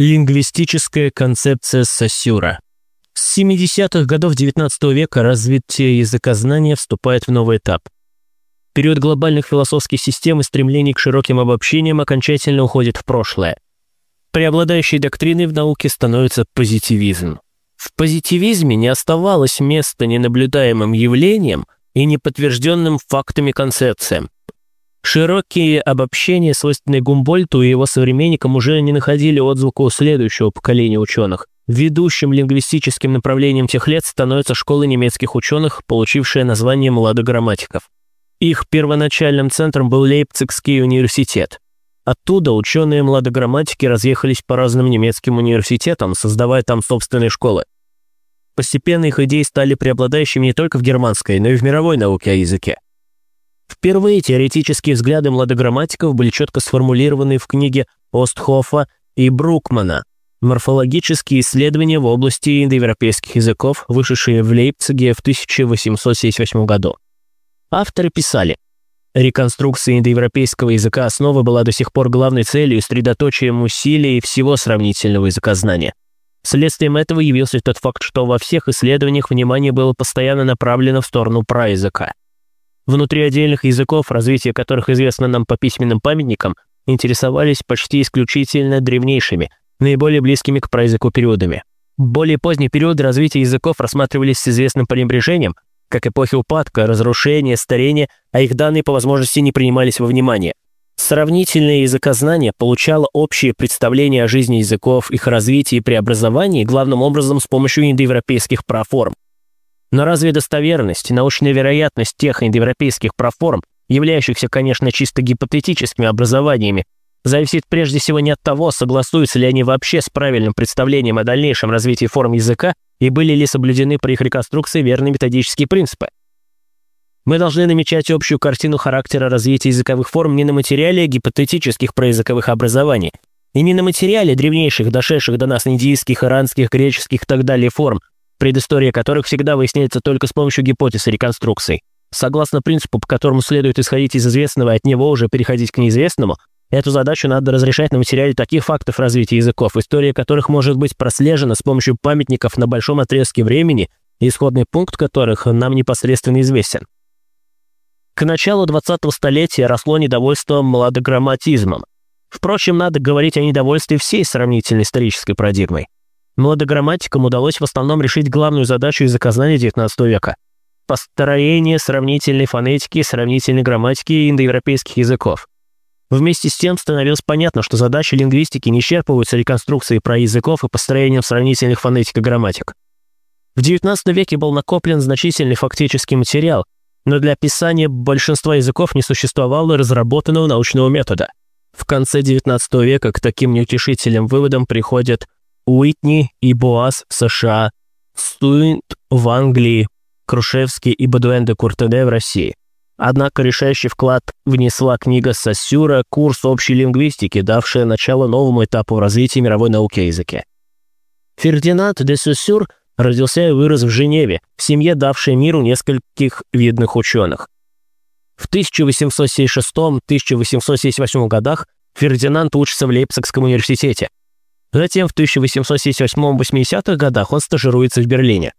Лингвистическая концепция Сосюра. С 70-х годов XIX века развитие языкознания вступает в новый этап. Период глобальных философских систем и стремлений к широким обобщениям окончательно уходит в прошлое. Преобладающей доктриной в науке становится позитивизм. В позитивизме не оставалось места ненаблюдаемым явлениям и неподтвержденным фактами концепциям. Широкие обобщения, свойственные Гумбольту и его современникам, уже не находили отзвука у следующего поколения ученых. Ведущим лингвистическим направлением тех лет становится школа немецких ученых, получившая название «младограмматиков». Их первоначальным центром был Лейпцигский университет. Оттуда ученые-младограмматики разъехались по разным немецким университетам, создавая там собственные школы. Постепенно их идеи стали преобладающими не только в германской, но и в мировой науке о языке. Впервые теоретические взгляды младограмматиков были четко сформулированы в книге Остхофа и Брукмана «Морфологические исследования в области индоевропейских языков», вышедшие в Лейпциге в 1878 году. Авторы писали, Реконструкция индоевропейского языка основы была до сих пор главной целью и средоточием усилий всего сравнительного языкознания. Следствием этого явился тот факт, что во всех исследованиях внимание было постоянно направлено в сторону праязыка. Внутри отдельных языков, развитие которых известно нам по письменным памятникам, интересовались почти исключительно древнейшими, наиболее близкими к праязыку периодами. Более поздние периоды развития языков рассматривались с известным пренебрежением, как эпохи упадка, разрушения, старения, а их данные по возможности не принимались во внимание. Сравнительное языкознание получало общее представление о жизни языков, их развитии и преобразовании главным образом с помощью индоевропейских проформ. Но разве достоверность, научная вероятность тех индоевропейских проформ, являющихся, конечно, чисто гипотетическими образованиями, зависит прежде всего не от того, согласуются ли они вообще с правильным представлением о дальнейшем развитии форм языка и были ли соблюдены при их реконструкции верные методические принципы. Мы должны намечать общую картину характера развития языковых форм не на материале гипотетических проязыковых образований, и не на материале древнейших, дошедших до нас индийских, иранских, греческих и так далее форм, предыстория которых всегда выясняется только с помощью гипотез и реконструкций. Согласно принципу, по которому следует исходить из известного и от него уже переходить к неизвестному, эту задачу надо разрешать на материале таких фактов развития языков, история которых может быть прослежена с помощью памятников на большом отрезке времени, исходный пункт которых нам непосредственно известен. К началу 20-го столетия росло недовольство младограмматизмом. Впрочем, надо говорить о недовольстве всей сравнительной исторической парадигмой. Младограмматикам удалось в основном решить главную задачу языкознания XIX века – построение сравнительной фонетики, сравнительной грамматики индоевропейских языков. Вместе с тем становилось понятно, что задачи лингвистики не исчерпываются реконструкцией про языков и построением сравнительных фонетик и грамматик. В XIX веке был накоплен значительный фактический материал, но для описания большинства языков не существовало разработанного научного метода. В конце XIX века к таким неутешительным выводам приходят Уитни и Боас в США, Стуинт в Англии, Крушевский и Бадуэн де Куртеде в России. Однако решающий вклад внесла книга Сассюра «Курс общей лингвистики», давшая начало новому этапу развития мировой науки о языке. Фердинанд де Сассюр родился и вырос в Женеве, в семье, давшей миру нескольких видных ученых. В 1876-1878 годах Фердинанд учится в Лейпцигском университете – Затем в 1878-80-х годах он стажируется в Берлине.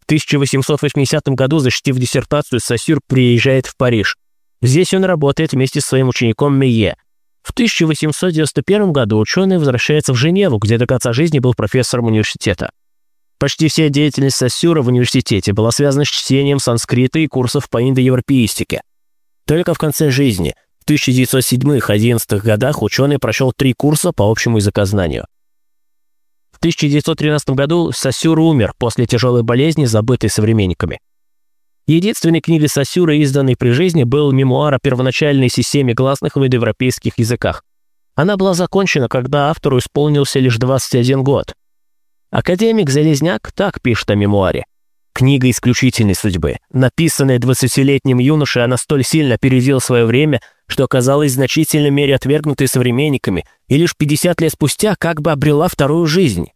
В 1880 году, защитив диссертацию, Сассюр приезжает в Париж. Здесь он работает вместе с своим учеником Мие. В 1891 году ученый возвращается в Женеву, где до конца жизни был профессором университета. Почти вся деятельность Сассюра в университете была связана с чтением санскрита и курсов по индоевропеистике. Только в конце жизни – в 1907-11 годах ученый прошел три курса по общему языкознанию. В 1913 году Сосюр умер после тяжелой болезни, забытой современниками. Единственной книгой Сосюра, изданной при жизни, был мемуар о первоначальной системе гласных в индоевропейских языках. Она была закончена, когда автору исполнился лишь 21 год. Академик Залезняк так пишет о мемуаре. Книга исключительной судьбы. Написанная 20-летним юношей, она столь сильно опередила свое время, что оказалась в значительной мере отвергнутой современниками и лишь 50 лет спустя как бы обрела вторую жизнь.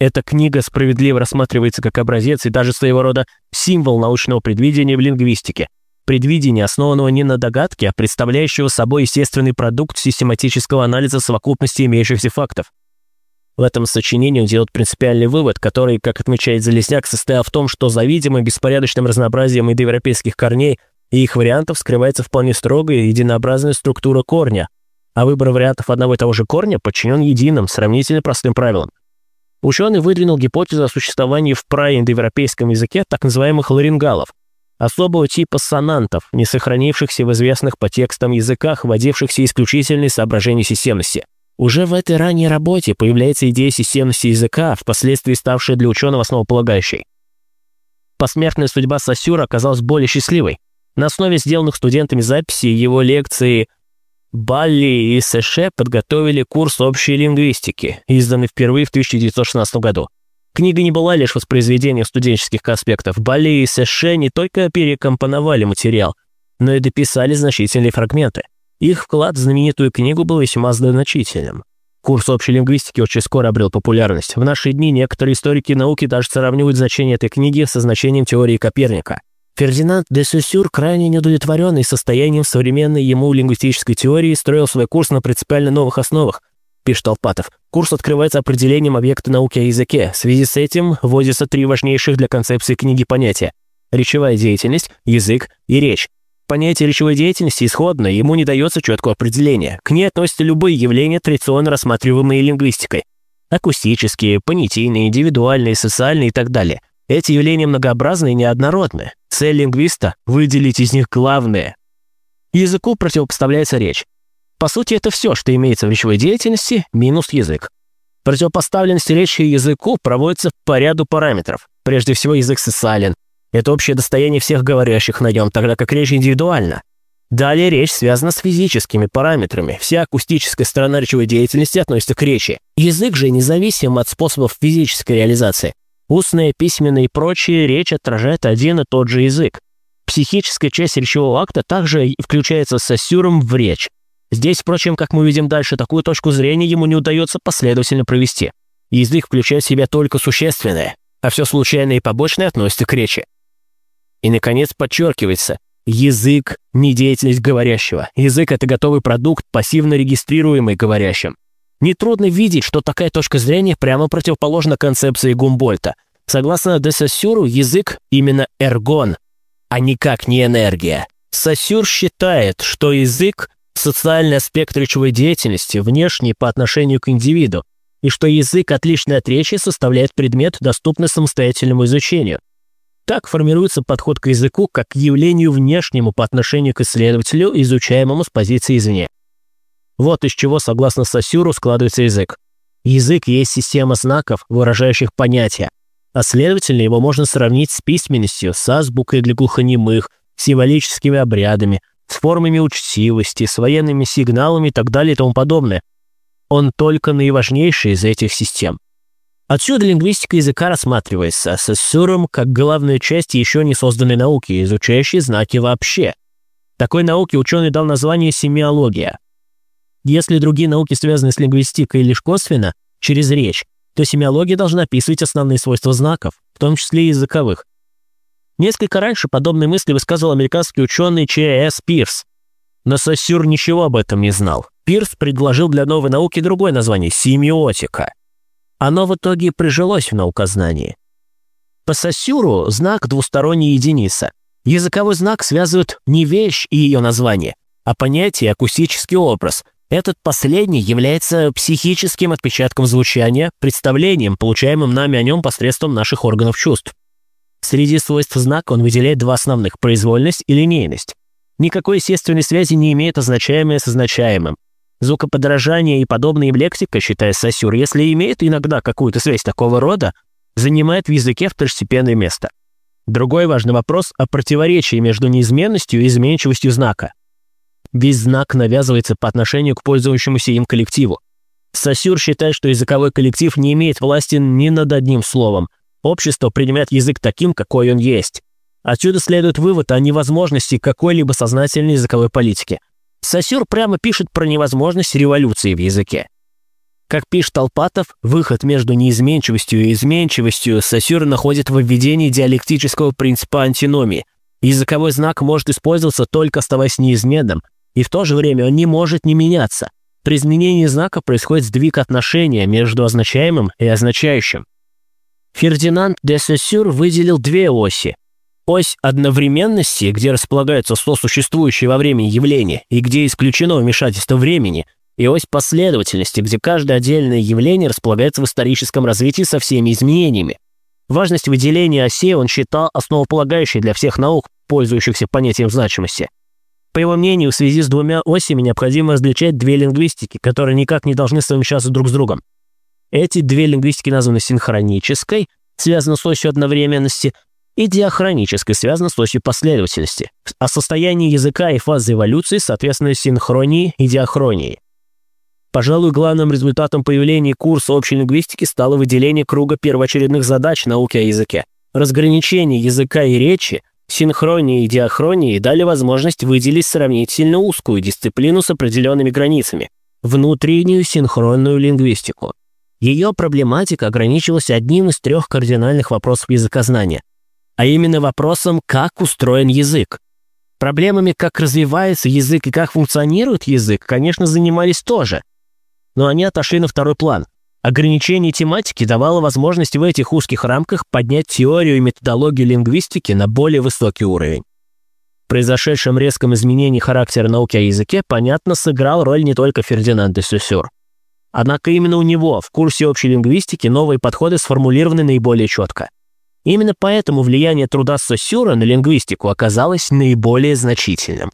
Эта книга справедливо рассматривается как образец и даже своего рода символ научного предвидения в лингвистике. Предвидение, основанного не на догадке, а представляющего собой естественный продукт систематического анализа совокупности имеющихся фактов. В этом сочинении он делает принципиальный вывод, который, как отмечает Залесняк, состоял в том, что за видимым беспорядочным разнообразием индоевропейских корней и их вариантов скрывается вполне строгая единообразная структура корня, а выбор вариантов одного и того же корня подчинен единым, сравнительно простым правилам. Ученый выдвинул гипотезу о существовании в праиндоевропейском языке так называемых ларингалов, особого типа сонантов, не сохранившихся в известных по текстам языках, вводившихся исключительно из системности. Уже в этой ранней работе появляется идея системности языка, впоследствии ставшая для ученого основополагающей. Посмертная судьба Сосюра оказалась более счастливой. На основе сделанных студентами записей его лекции Балли и Сэше подготовили курс общей лингвистики, изданный впервые в 1916 году. Книга не была лишь воспроизведением студенческих аспектов. Балли и Сэше не только перекомпоновали материал, но и дописали значительные фрагменты. Их вклад в знаменитую книгу был весьма значительным. Курс общей лингвистики очень скоро обрел популярность. В наши дни некоторые историки науки даже сравнивают значение этой книги со значением теории Коперника. Фердинанд де Сюсюр, крайне неудовлетворенный состоянием современной ему лингвистической теории, строил свой курс на принципиально новых основах, пишет Алпатов. Курс открывается определением объекта науки о языке. В связи с этим вводятся три важнейших для концепции книги понятия – речевая деятельность, язык и речь. Понятие речевой деятельности исходно, ему не дается четкого определения. К ней относятся любые явления, традиционно рассматриваемые лингвистикой. Акустические, понятийные, индивидуальные, социальные и так далее. Эти явления многообразны и неоднородны. Цель лингвиста – выделить из них главное. Языку противопоставляется речь. По сути, это все, что имеется в речевой деятельности, минус язык. Противопоставленность речи языку проводится по ряду параметров. Прежде всего, язык социален, это общее достояние всех говорящих на нем, тогда как речь индивидуальна. Далее речь связана с физическими параметрами. Вся акустическая сторона речевой деятельности относится к речи. Язык же независим от способов физической реализации. Устная, письменная и прочие речь отражает один и тот же язык. Психическая часть речевого акта также включается с ассюром в речь. Здесь, впрочем, как мы увидим дальше, такую точку зрения ему не удается последовательно провести. Язык включает в себя только существенное, а все случайное и побочное относится к речи. И, наконец, подчеркивается, язык – не деятельность говорящего. Язык – это готовый продукт, пассивно регистрируемый говорящим. Нетрудно видеть, что такая точка зрения прямо противоположна концепции Гумбольта. Согласно де язык – именно эргон, а никак не энергия. Сассюр считает, что язык – социальный аспект речевой деятельности, внешний по отношению к индивиду, и что язык, отличный от речи, составляет предмет, доступный самостоятельному изучению. Так формируется подход к языку как к явлению внешнему по отношению к исследователю, изучаемому с позиции извне. Вот из чего, согласно Сосюру, складывается язык. Язык есть система знаков, выражающих понятия, а следовательно, его можно сравнить с письменностью, с азбукой для глухонемых, символическими обрядами, с формами учтивости, с военными сигналами и так далее и тому подобное. Он только наиважнейший из этих систем. Отсюда лингвистика языка рассматривается с Эссуром как главная часть еще не созданной науки, изучающей знаки вообще. Такой науке ученый дал название семиология. Если другие науки связаны с лингвистикой лишь косвенно, через речь, то семиология должна описывать основные свойства знаков, в том числе и языковых. Несколько раньше подобные мысли высказывал американский ученый Ч.С. Пирс. Но Сосюр ничего об этом не знал. Пирс предложил для новой науки другое название – семиотика – оно в итоге прижилось в наукознании. По Сосюру знак двусторонняя единица. Языковой знак связывает не вещь и ее название, а понятие акустический образ. Этот последний является психическим отпечатком звучания, представлением, получаемым нами о нем посредством наших органов чувств. Среди свойств знака он выделяет два основных – произвольность и линейность. Никакой естественной связи не имеет означаемое с означаемым. Звукоподражание и подобная им лексика, считая Сосюр, если имеет иногда какую-то связь такого рода, занимает в языке второстепенное место. Другой важный вопрос о противоречии между неизменностью и изменчивостью знака. Весь знак навязывается по отношению к пользующемуся им коллективу. Сосюр считает, что языковой коллектив не имеет власти ни над одним словом. Общество принимает язык таким, какой он есть. Отсюда следует вывод о невозможности какой-либо сознательной языковой политики – Сосюр прямо пишет про невозможность революции в языке. Как пишет Алпатов, выход между неизменчивостью и изменчивостью Сосюр находит в введении диалектического принципа антиномии. Языковой знак может использоваться только оставаясь неизменным, и в то же время он не может не меняться. При изменении знака происходит сдвиг отношения между означаемым и означающим. Фердинанд де Сессюр выделил две оси. Ось одновременности, где располагаются сосуществующие во времени явления и где исключено вмешательство времени, и ось последовательности, где каждое отдельное явление располагается в историческом развитии со всеми изменениями. Важность выделения осей он считал основополагающей для всех наук, пользующихся понятием значимости. По его мнению, в связи с двумя осями необходимо различать две лингвистики, которые никак не должны совмещаться друг с другом. Эти две лингвистики названы синхронической, связаны с осью одновременности, и диахронической, связаны с осью последовательности. О состоянии языка и фазе эволюции, соответственно, синхронии и диахронии. Пожалуй, главным результатом появления курса общей лингвистики стало выделение круга первоочередных задач науки о языке. Разграничение языка и речи, синхронии и диахронии дали возможность выделить сравнительно узкую дисциплину с определенными границами – внутреннюю синхронную лингвистику. Ее проблематика ограничивалась одним из трех кардинальных вопросов языкознания, а именно вопросом, как устроен язык. Проблемами, как развивается язык и как функционирует язык, конечно, занимались тоже, но они отошли на второй план. Ограничение тематики давало возможность в этих узких рамках поднять теорию и методологию лингвистики на более высокий уровень. В произошедшем резком изменении характера науки о языке, понятно, сыграл роль не только Фердинанд де Сюсюр. Однако именно у него в курсе общей лингвистики новые подходы сформулированы наиболее четко. Именно поэтому влияние труда Сосюра на лингвистику оказалось наиболее значительным.